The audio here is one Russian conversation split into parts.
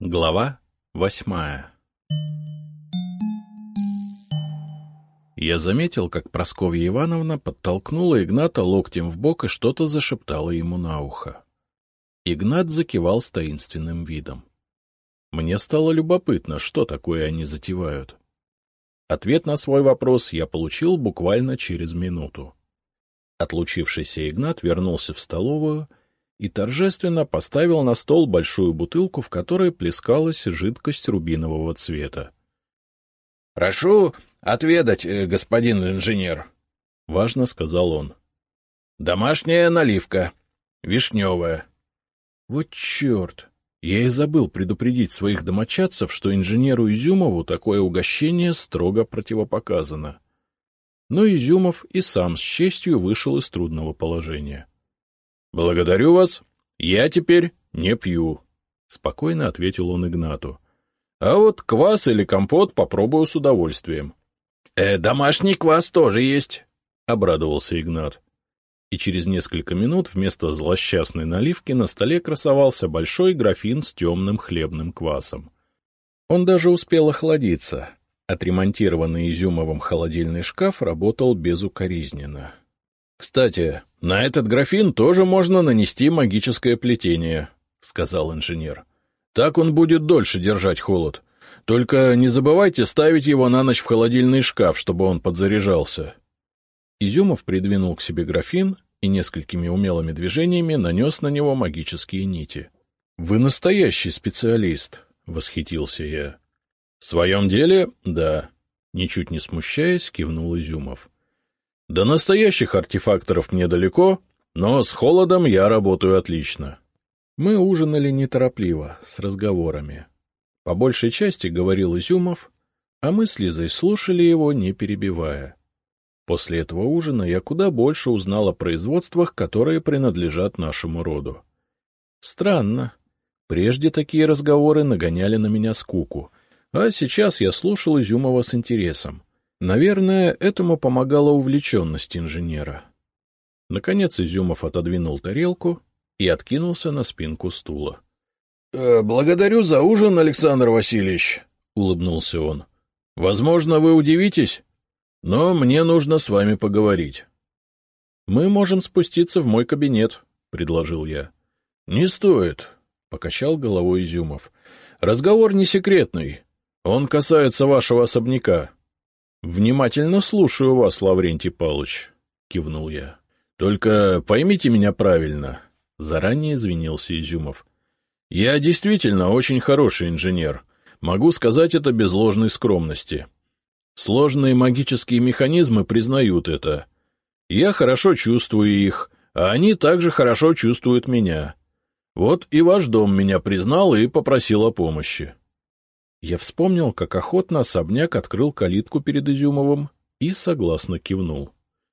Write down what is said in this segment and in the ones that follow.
Глава восьмая Я заметил, как Прасковья Ивановна подтолкнула Игната локтем в бок и что-то зашептала ему на ухо. Игнат закивал с таинственным видом. Мне стало любопытно, что такое они затевают. Ответ на свой вопрос я получил буквально через минуту. Отлучившийся Игнат вернулся в столовую и торжественно поставил на стол большую бутылку, в которой плескалась жидкость рубинового цвета. — Прошу отведать, э, господин инженер, — важно сказал он. — Домашняя наливка, вишневая. — Вот черт! Я и забыл предупредить своих домочадцев, что инженеру Изюмову такое угощение строго противопоказано. Но Изюмов и сам с честью вышел из трудного положения. — Благодарю вас. Я теперь не пью, — спокойно ответил он Игнату. — А вот квас или компот попробую с удовольствием. «Э, — Домашний квас тоже есть, — обрадовался Игнат и через несколько минут вместо злосчастной наливки на столе красовался большой графин с темным хлебным квасом. Он даже успел охладиться. Отремонтированный Изюмовым холодильный шкаф работал безукоризненно. — Кстати, на этот графин тоже можно нанести магическое плетение, — сказал инженер. — Так он будет дольше держать холод. Только не забывайте ставить его на ночь в холодильный шкаф, чтобы он подзаряжался. Изюмов придвинул к себе графин и несколькими умелыми движениями нанес на него магические нити. — Вы настоящий специалист, — восхитился я. — В своем деле — да, — ничуть не смущаясь, кивнул Изюмов. — До настоящих артефакторов мне далеко, но с холодом я работаю отлично. Мы ужинали неторопливо, с разговорами. По большей части говорил Изюмов, а мы с Лизой слушали его, не перебивая. После этого ужина я куда больше узнал о производствах, которые принадлежат нашему роду. Странно. Прежде такие разговоры нагоняли на меня скуку, а сейчас я слушал Изюмова с интересом. Наверное, этому помогала увлеченность инженера. Наконец Изюмов отодвинул тарелку и откинулся на спинку стула. «Э, — Благодарю за ужин, Александр Васильевич, — улыбнулся он. — Возможно, вы удивитесь, но мне нужно с вами поговорить. — Мы можем спуститься в мой кабинет, — предложил я. — Не стоит, — покачал головой Изюмов. — Разговор не секретный. Он касается вашего особняка. — Внимательно слушаю вас, Лаврентий Павлович, — кивнул я. — Только поймите меня правильно, — заранее извинился Изюмов. — Я действительно очень хороший инженер. Могу сказать это без ложной скромности. — Сложные магические механизмы признают это. Я хорошо чувствую их, а они также хорошо чувствуют меня. Вот и ваш дом меня признал и попросил о помощи. Я вспомнил, как охотно особняк открыл калитку перед Изюмовым и согласно кивнул.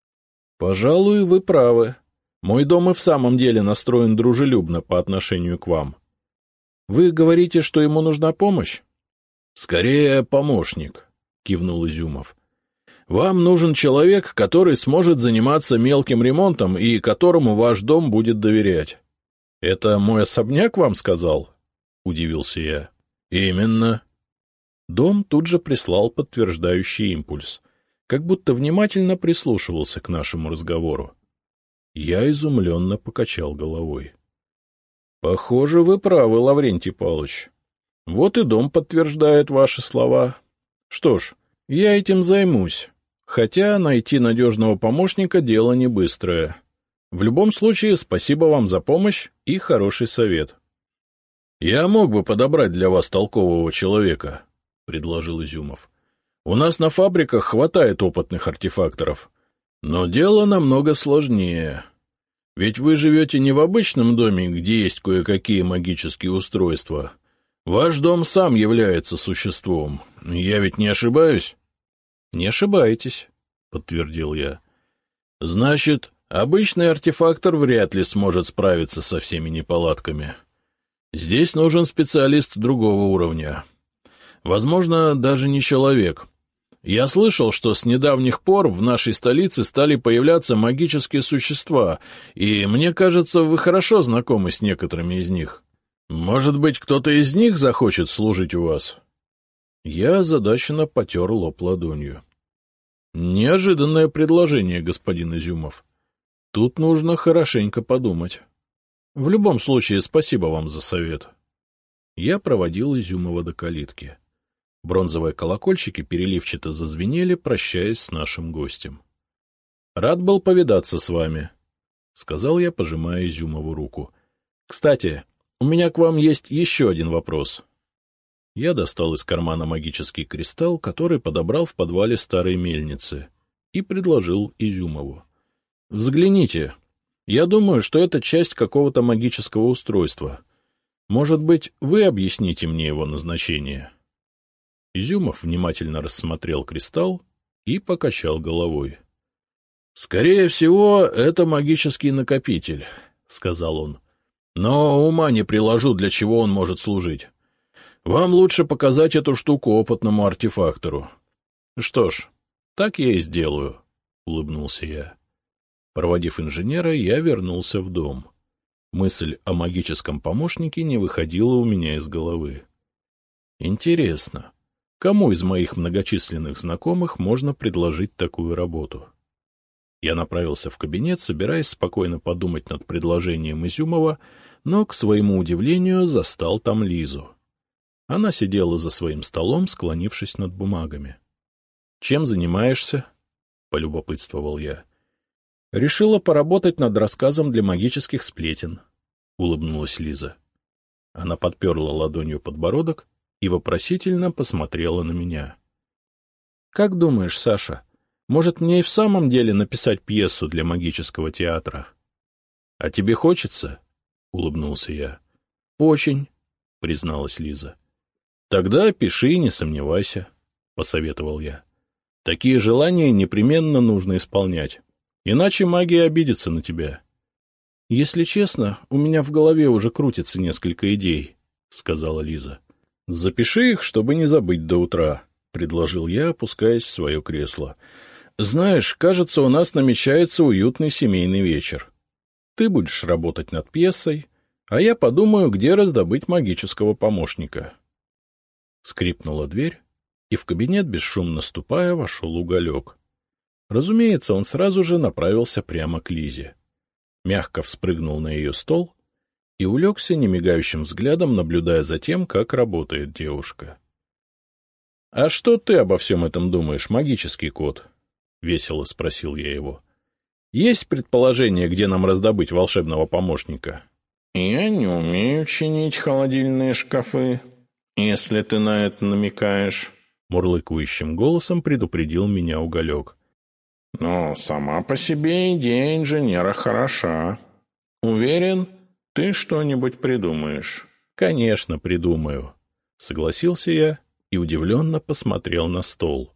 — Пожалуй, вы правы. Мой дом и в самом деле настроен дружелюбно по отношению к вам. Вы говорите, что ему нужна помощь? — Скорее, помощник, — кивнул Изюмов. — Вам нужен человек, который сможет заниматься мелким ремонтом и которому ваш дом будет доверять. — Это мой особняк вам сказал? — удивился я. — Именно. Дом тут же прислал подтверждающий импульс, как будто внимательно прислушивался к нашему разговору. Я изумленно покачал головой. — Похоже, вы правы, Лаврентий Павлович. Вот и дом подтверждает ваши слова. Что ж, я этим займусь, хотя найти надежного помощника — дело не быстрое. В любом случае, спасибо вам за помощь и хороший совет. — Я мог бы подобрать для вас толкового человека, — предложил Изюмов. — У нас на фабриках хватает опытных артефакторов. Но дело намного сложнее. Ведь вы живете не в обычном доме, где есть кое-какие магические устройства, Ваш дом сам является существом. Я ведь не ошибаюсь? — Не ошибаетесь, — подтвердил я. — Значит, обычный артефактор вряд ли сможет справиться со всеми неполадками. Здесь нужен специалист другого уровня. Возможно, даже не человек. Я слышал, что с недавних пор в нашей столице стали появляться магические существа, и мне кажется, вы хорошо знакомы с некоторыми из них. — Может быть, кто-то из них захочет служить у вас? Я озадаченно потер лоб ладонью. Неожиданное предложение, господин Изюмов. Тут нужно хорошенько подумать. В любом случае, спасибо вам за совет. Я проводил Изюмова до калитки. Бронзовые колокольчики переливчато зазвенели, прощаясь с нашим гостем. — Рад был повидаться с вами, — сказал я, пожимая Изюмову руку. — Кстати, у меня к вам есть еще один вопрос. Я достал из кармана магический кристалл, который подобрал в подвале старой мельницы, и предложил Изюмову. — Взгляните. Я думаю, что это часть какого-то магического устройства. Может быть, вы объясните мне его назначение? Изюмов внимательно рассмотрел кристалл и покачал головой. —— Скорее всего, это магический накопитель, — сказал он. — Но ума не приложу, для чего он может служить. Вам лучше показать эту штуку опытному артефактору. — Что ж, так я и сделаю, — улыбнулся я. Проводив инженера, я вернулся в дом. Мысль о магическом помощнике не выходила у меня из головы. Интересно, кому из моих многочисленных знакомых можно предложить такую работу? — я направился в кабинет, собираясь спокойно подумать над предложением Изюмова, но, к своему удивлению, застал там Лизу. Она сидела за своим столом, склонившись над бумагами. — Чем занимаешься? — полюбопытствовал я. — Решила поработать над рассказом для магических сплетен, — улыбнулась Лиза. Она подперла ладонью подбородок и вопросительно посмотрела на меня. — Как думаешь, Саша, может, мне и в самом деле написать пьесу для магического театра? — А тебе хочется? — улыбнулся я. — Очень, — призналась Лиза. — Тогда пиши, не сомневайся, — посоветовал я. — Такие желания непременно нужно исполнять, иначе магия обидится на тебя. — Если честно, у меня в голове уже крутится несколько идей, — сказала Лиза. — Запиши их, чтобы не забыть до утра, — предложил я, опускаясь в свое кресло. — знаешь, кажется, у нас намечается уютный семейный вечер. Ты будешь работать над пьесой, а я подумаю, где раздобыть магического помощника. Скрипнула дверь, и в кабинет, бесшумно ступая, вошел уголек. Разумеется, он сразу же направился прямо к Лизе. Мягко вспрыгнул на ее стол и улегся немигающим взглядом, наблюдая за тем, как работает девушка. — А что ты обо всем этом думаешь, магический кот? — весело спросил я его. — Есть предположение, где нам раздобыть волшебного помощника? — Я не умею чинить холодильные шкафы, если ты на это намекаешь, — мурлыкающим голосом предупредил меня уголек. — Но сама по себе идея инженера хороша. Уверен, ты что-нибудь придумаешь. — Конечно, придумаю, — согласился я и удивленно посмотрел на стол.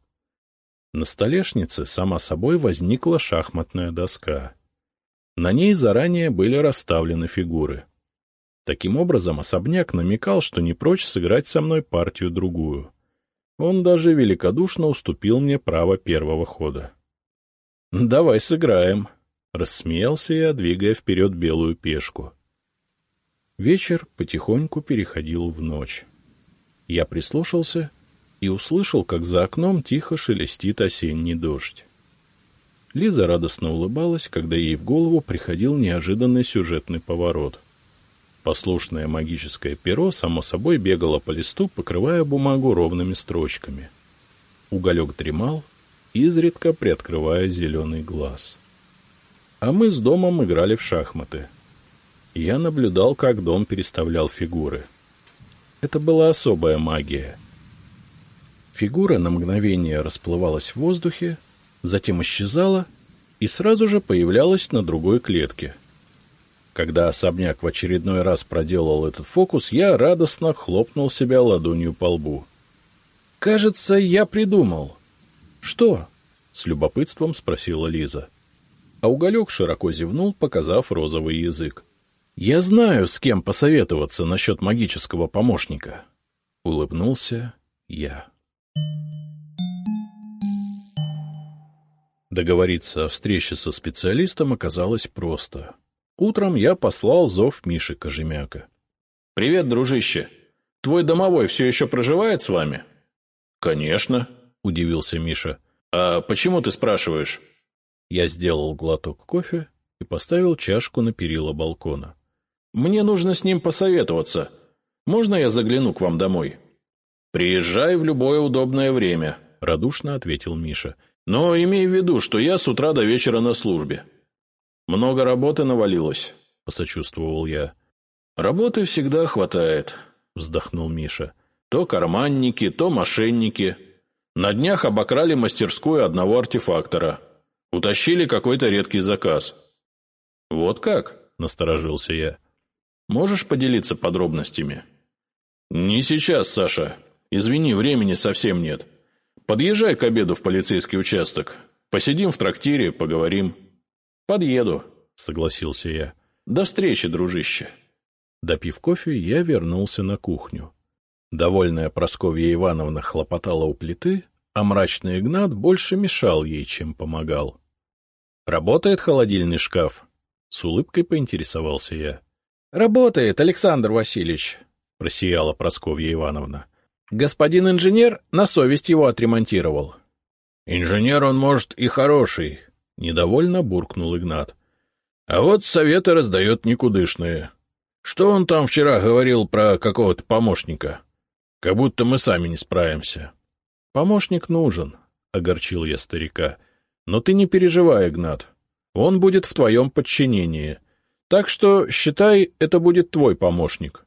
На столешнице сама собой возникла шахматная доска. На ней заранее были расставлены фигуры. Таким образом, особняк намекал, что не прочь сыграть со мной партию-другую. Он даже великодушно уступил мне право первого хода. — Давай сыграем, — рассмеялся я, двигая вперед белую пешку. Вечер потихоньку переходил в ночь. Я прислушался и услышал, как за окном тихо шелестит осенний дождь. Лиза радостно улыбалась, когда ей в голову приходил неожиданный сюжетный поворот. Послушное магическое перо само собой бегало по листу, покрывая бумагу ровными строчками. Уголек дремал, изредка приоткрывая зеленый глаз. А мы с домом играли в шахматы. Я наблюдал, как дом переставлял фигуры. Это была особая магия — Фигура на мгновение расплывалась в воздухе, затем исчезала и сразу же появлялась на другой клетке. Когда особняк в очередной раз проделал этот фокус, я радостно хлопнул себя ладонью по лбу. «Кажется, я придумал». «Что?» — с любопытством спросила Лиза. А уголек широко зевнул, показав розовый язык. «Я знаю, с кем посоветоваться насчет магического помощника», — улыбнулся я. Договориться о встрече со специалистом оказалось просто. Утром я послал зов Миши Кожемяка. «Привет, дружище. Твой домовой все еще проживает с вами?» «Конечно», — удивился Миша. «А почему ты спрашиваешь?» Я сделал глоток кофе и поставил чашку на перила балкона. «Мне нужно с ним посоветоваться. Можно я загляну к вам домой?» «Приезжай в любое удобное время», — радушно ответил Миша. «Но имей в виду, что я с утра до вечера на службе». «Много работы навалилось», — посочувствовал я. «Работы всегда хватает», — вздохнул Миша. «То карманники, то мошенники. На днях обокрали мастерскую одного артефактора. Утащили какой-то редкий заказ». «Вот как?» — насторожился я. «Можешь поделиться подробностями?» «Не сейчас, Саша. Извини, времени совсем нет. Подъезжай к обеду в полицейский участок. Посидим в трактире, поговорим». «Подъеду», — согласился я. «До встречи, дружище». Допив кофе, я вернулся на кухню. Довольная Просковья Ивановна хлопотала у плиты, а мрачный Игнат больше мешал ей, чем помогал. «Работает холодильный шкаф?» — с улыбкой поинтересовался я. «Работает, Александр Васильевич», — просияла Просковья Ивановна. «Господин инженер на совесть его отремонтировал». «Инженер он, может, и хороший», — недовольно буркнул Игнат. «А вот советы раздает никудышные. Что он там вчера говорил про какого-то помощника? Как будто мы сами не справимся». «Помощник нужен», — огорчил я старика. «Но ты не переживай, Игнат. Он будет в твоем подчинении. Так что, считай, это будет твой помощник».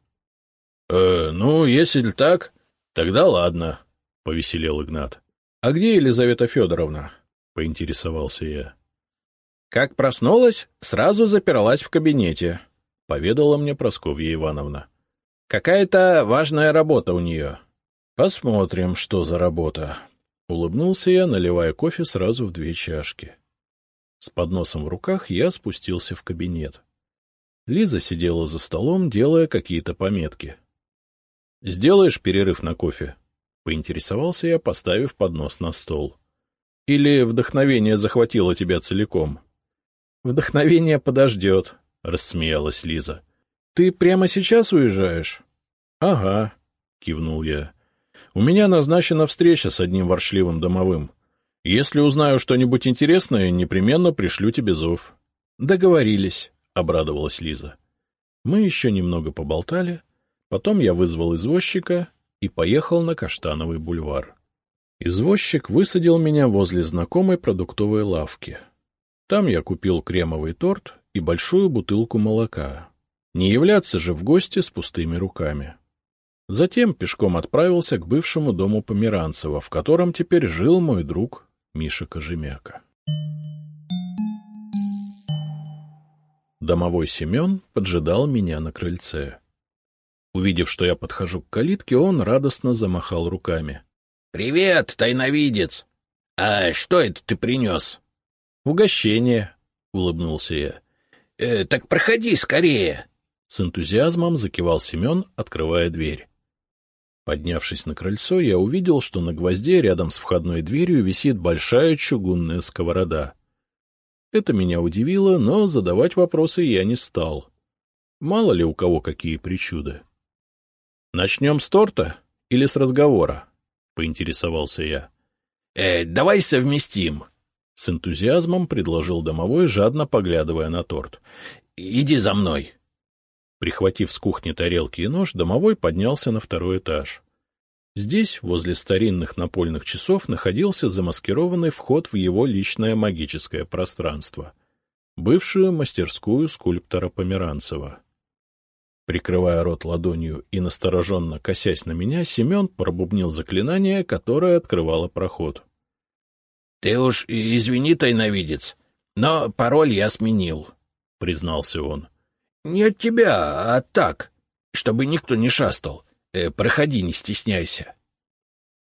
«Э, ну, если так, тогда ладно», — повеселел Игнат. «А где Елизавета Федоровна?» — поинтересовался я. Как проснулась, сразу запиралась в кабинете, — поведала мне Просковья Ивановна. Какая-то важная работа у нее. Посмотрим, что за работа. Улыбнулся я, наливая кофе сразу в две чашки. С подносом в руках я спустился в кабинет. Лиза сидела за столом, делая какие-то пометки. — Сделаешь перерыв на кофе? — поинтересовался я, поставив поднос на стол. — Или вдохновение захватило тебя целиком? — Вдохновение подождет, — рассмеялась Лиза. — Ты прямо сейчас уезжаешь? — Ага, — кивнул я. — У меня назначена встреча с одним воршливым домовым. Если узнаю что-нибудь интересное, непременно пришлю тебе зов. — Договорились, — обрадовалась Лиза. Мы еще немного поболтали, потом я вызвал извозчика и поехал на Каштановый бульвар. Извозчик высадил меня возле знакомой продуктовой лавки. Там я купил кремовый торт и большую бутылку молока. Не являться же в гости с пустыми руками. Затем пешком отправился к бывшему дому Померанцева, в котором теперь жил мой друг Миша Кожемяка. Домовой Семен поджидал меня на крыльце. Увидев, что я подхожу к калитке, он радостно замахал руками. — Привет, тайновидец! А что это ты принес? «Угощение», — улыбнулся я. «Э, «Так проходи скорее!» С энтузиазмом закивал Семен, открывая дверь. Поднявшись на крыльцо, я увидел, что на гвозде рядом с входной дверью висит большая чугунная сковорода. Это меня удивило, но задавать вопросы я не стал. Мало ли у кого какие причуды. — Начнем с торта или с разговора? — поинтересовался я. «Э, — Давай совместим, с энтузиазмом предложил домовой, жадно поглядывая на торт. — Иди за мной. Прихватив с кухни тарелки и нож, домовой поднялся на второй этаж. Здесь, возле старинных напольных часов, находился замаскированный вход в его личное магическое пространство — бывшую мастерскую скульптора Померанцева. Прикрывая рот ладонью и настороженно косясь на меня, Семен пробубнил заклинание, которое открывало проход. — Ты уж извини, тайновидец, но пароль я сменил, — признался он. — Не от тебя, а так, чтобы никто не шастал. Э, проходи, не стесняйся.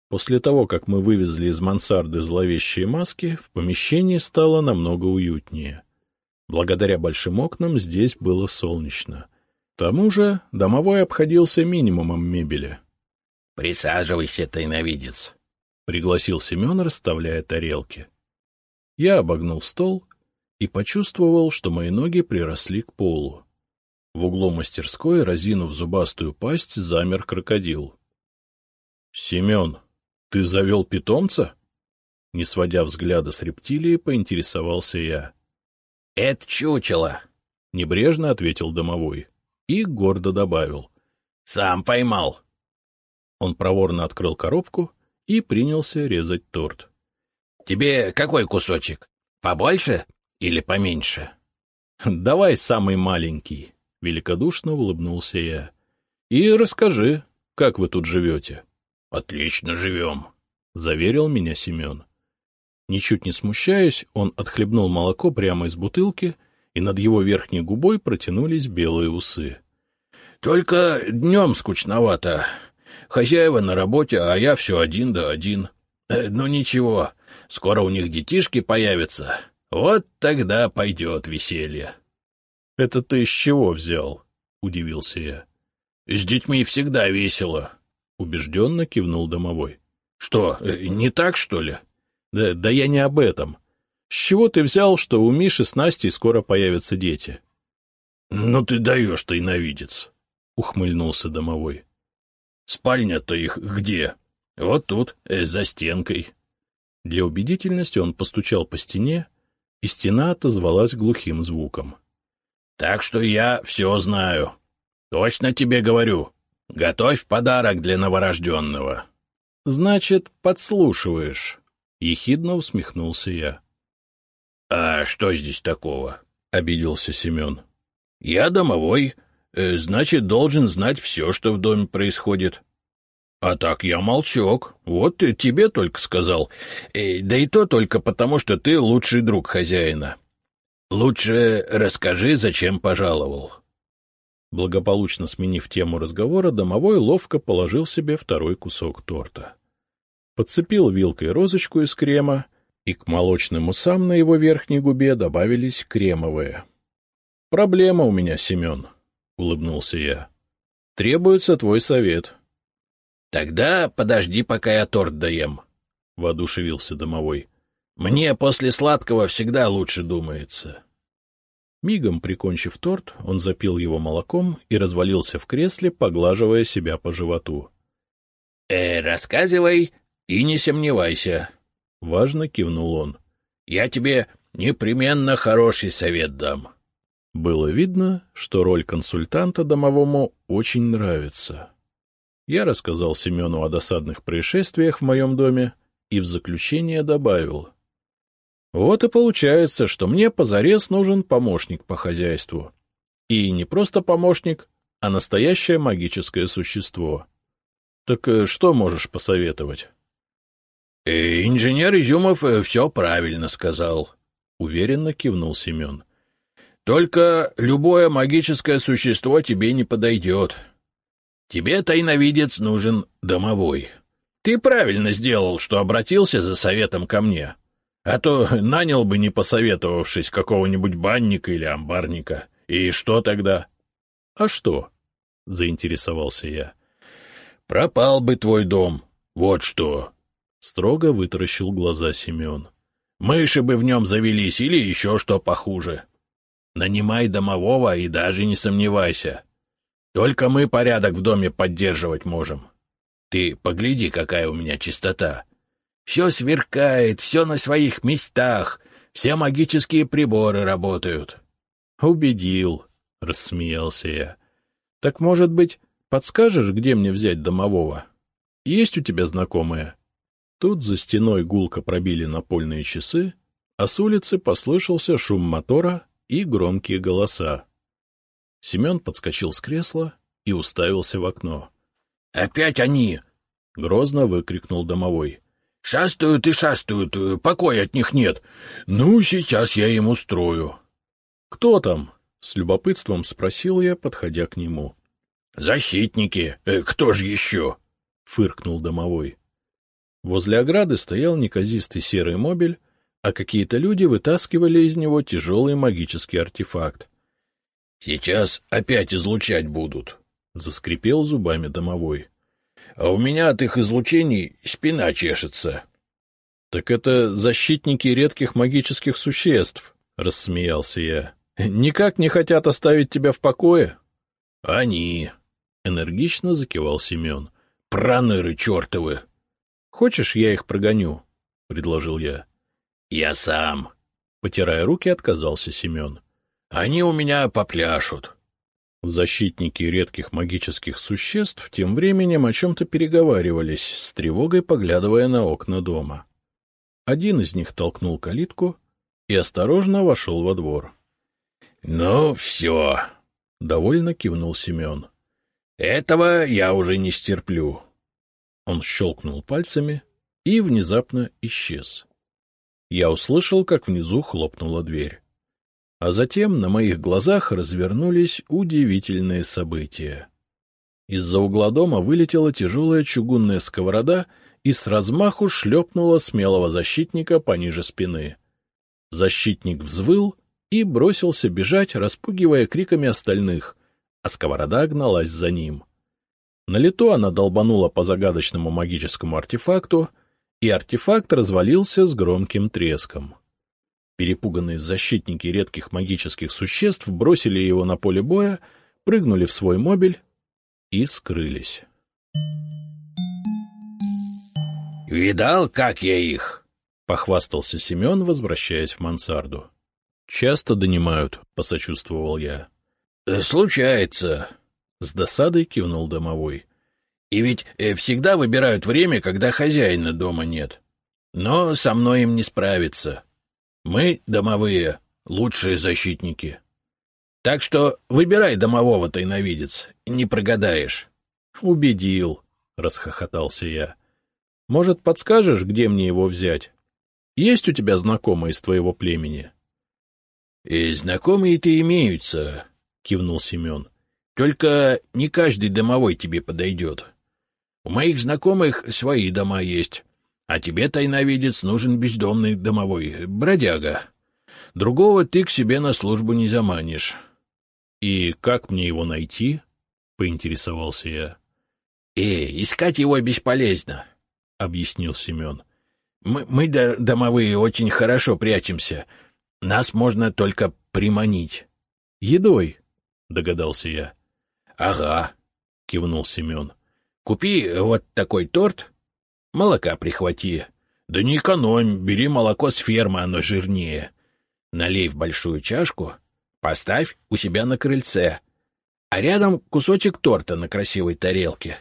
После того, как мы вывезли из мансарды зловещие маски, в помещении стало намного уютнее. Благодаря большим окнам здесь было солнечно. К тому же домовой обходился минимумом мебели. — Присаживайся, тайновидец, — пригласил Семен, расставляя тарелки. Я обогнул стол и почувствовал, что мои ноги приросли к полу. В углу мастерской, разинув зубастую пасть, замер крокодил. — Семен, ты завел питомца? Не сводя взгляда с рептилии, поинтересовался я. — Это чучело, — небрежно ответил домовой и гордо добавил. — Сам поймал. Он проворно открыл коробку и принялся резать торт. — Тебе какой кусочек? Побольше или поменьше? — Давай самый маленький, — великодушно улыбнулся я. — И расскажи, как вы тут живете? — Отлично живем, — заверил меня Семен. Ничуть не смущаясь, он отхлебнул молоко прямо из бутылки, и над его верхней губой протянулись белые усы. — Только днем скучновато. Хозяева на работе, а я все один да один. Э, ну ничего, скоро у них детишки появятся. Вот тогда пойдет веселье. — Это ты из чего взял? — удивился я. — С детьми всегда весело, — убежденно кивнул домовой. — Что, э, не так, что ли? Да, — Да я не об этом. С чего ты взял, что у Миши с Настей скоро появятся дети? — Ну ты даешь, тайновидец, — ухмыльнулся домовой. Спальня-то их где? Вот тут, э, за стенкой. Для убедительности он постучал по стене, и стена отозвалась глухим звуком. — Так что я все знаю. Точно тебе говорю. Готовь подарок для новорожденного. — Значит, подслушиваешь, — ехидно усмехнулся я. — А что здесь такого? — обиделся Семен. — Я домовой, Э, значит, должен знать все, что в доме происходит. А так я молчок. Вот тебе только сказал. Э, да и то только потому, что ты лучший друг хозяина. Лучше расскажи, зачем пожаловал. Благополучно сменив тему разговора, домовой ловко положил себе второй кусок торта. Подцепил вилкой розочку из крема, и к молочным усам на его верхней губе добавились кремовые. — Проблема у меня, Семен улыбнулся я. — Требуется твой совет. — Тогда подожди, пока я торт доем, — воодушевился домовой. — Мне после сладкого всегда лучше думается. Мигом прикончив торт, он запил его молоком и развалился в кресле, поглаживая себя по животу. — Э, рассказывай и не сомневайся, — важно кивнул он. — Я тебе непременно хороший совет дам. — было видно, что роль консультанта домовому очень нравится. Я рассказал Семену о досадных происшествиях в моем доме и в заключение добавил. Вот и получается, что мне позарез нужен помощник по хозяйству. И не просто помощник, а настоящее магическое существо. Так э, что можешь посоветовать? «Э, — Инженер Изюмов э, все правильно сказал, — уверенно кивнул Семен. Только любое магическое существо тебе не подойдет. Тебе, тайновидец, нужен домовой. Ты правильно сделал, что обратился за советом ко мне. А то нанял бы, не посоветовавшись, какого-нибудь банника или амбарника. И что тогда? — А что? — заинтересовался я. — Пропал бы твой дом. Вот что. Строго вытаращил глаза Семен. — Мыши бы в нем завелись или еще что похуже. Нанимай домового и даже не сомневайся. Только мы порядок в доме поддерживать можем. Ты погляди, какая у меня чистота. Все сверкает, все на своих местах, все магические приборы работают. — Убедил, — рассмеялся я. — Так, может быть, подскажешь, где мне взять домового? Есть у тебя знакомые? Тут за стеной гулко пробили напольные часы, а с улицы послышался шум мотора и громкие голоса. Семен подскочил с кресла и уставился в окно. — Опять они! — грозно выкрикнул домовой. — Шастают и шастают, покоя от них нет. Ну, сейчас я им устрою. — Кто там? — с любопытством спросил я, подходя к нему. — Защитники. Э, кто же еще? — фыркнул домовой. Возле ограды стоял неказистый серый мобиль, а какие-то люди вытаскивали из него тяжелый магический артефакт. — Сейчас опять излучать будут, — заскрипел зубами домовой. — А у меня от их излучений спина чешется. — Так это защитники редких магических существ, — рассмеялся я. — Никак не хотят оставить тебя в покое? — Они, — энергично закивал Семен. — Проныры чертовы! — Хочешь, я их прогоню? — предложил я. — Я сам. Потирая руки, отказался Семен. — Они у меня попляшут. Защитники редких магических существ тем временем о чем-то переговаривались, с тревогой поглядывая на окна дома. Один из них толкнул калитку и осторожно вошел во двор. — Ну, все, — довольно кивнул Семен. — Этого я уже не стерплю. Он щелкнул пальцами и внезапно исчез. Я услышал, как внизу хлопнула дверь. А затем на моих глазах развернулись удивительные события. Из-за угла дома вылетела тяжелая чугунная сковорода и с размаху шлепнула смелого защитника пониже спины. Защитник взвыл и бросился бежать, распугивая криками остальных, а сковорода гналась за ним. На лету она долбанула по загадочному магическому артефакту, и артефакт развалился с громким треском. Перепуганные защитники редких магических существ бросили его на поле боя, прыгнули в свой мобиль и скрылись. «Видал, как я их?» — похвастался Семен, возвращаясь в мансарду. «Часто донимают», — посочувствовал я. «Случается», — с досадой кивнул домовой. «И ведь э, всегда выбирают время, когда хозяина дома нет. Но со мной им не справиться. Мы, домовые, лучшие защитники. Так что выбирай домового, тайновидец, не прогадаешь. — Убедил, — расхохотался я. — Может, подскажешь, где мне его взять? Есть у тебя знакомые из твоего племени? — знакомые-то имеются, — кивнул Семен. — Только не каждый домовой тебе подойдет. У моих знакомых свои дома есть, а тебе, тайновидец, нужен бездомный домовой, бродяга. Другого ты к себе на службу не заманишь. — И как мне его найти? — поинтересовался я. — Э, искать его бесполезно, — объяснил Семен. — Мы, мы, домовые, очень хорошо прячемся. Нас можно только приманить. — Едой, — догадался я. — Ага, — кивнул Семен. — Купи вот такой торт Молока прихвати. Да не экономь, бери молоко с фермы, оно жирнее. Налей в большую чашку, поставь у себя на крыльце, а рядом кусочек торта на красивой тарелке.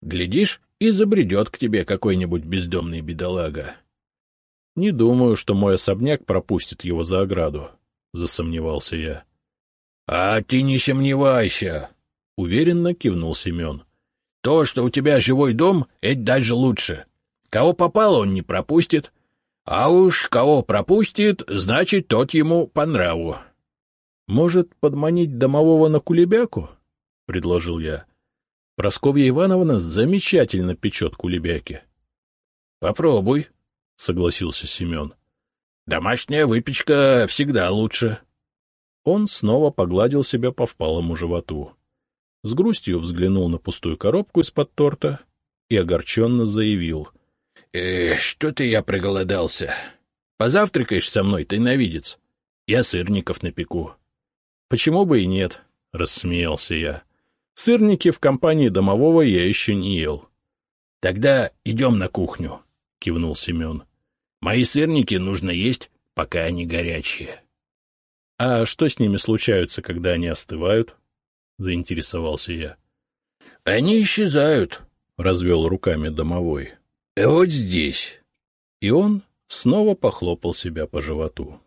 Глядишь, и забредет к тебе какой-нибудь бездомный бедолага. — Не думаю, что мой особняк пропустит его за ограду, — засомневался я. — А ты не сомневайся, — уверенно кивнул Семен. То, что у тебя живой дом, это даже лучше. Кого попало, он не пропустит. А уж кого пропустит, значит, тот ему по нраву. — Может, подманить домового на кулебяку? — предложил я. Просковья Ивановна замечательно печет кулебяки. — Попробуй, — согласился Семен. — Домашняя выпечка всегда лучше. Он снова погладил себя по впалому животу с грустью взглянул на пустую коробку из-под торта и огорченно заявил. «Э, — Что-то я проголодался. Позавтракаешь со мной, ты навидец. Я сырников напеку. — Почему бы и нет? — рассмеялся я. Сырники в компании домового я еще не ел. — Тогда идем на кухню, — кивнул Семен. — Мои сырники нужно есть, пока они горячие. — А что с ними случается, когда они остывают? — заинтересовался я. — Они исчезают, — развел руками домовой. — Вот здесь. И он снова похлопал себя по животу.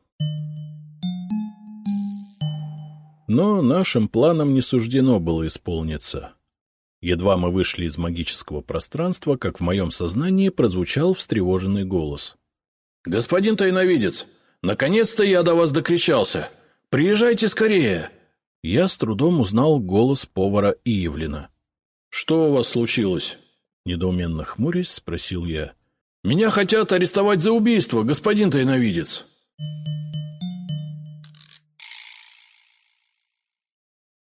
Но нашим планам не суждено было исполниться. Едва мы вышли из магического пространства, как в моем сознании прозвучал встревоженный голос. — Господин тайновидец, наконец-то я до вас докричался. Приезжайте скорее! — я с трудом узнал голос повара Иевлина. — Что у вас случилось? — недоуменно хмурясь спросил я. — Меня хотят арестовать за убийство, господин тайновидец.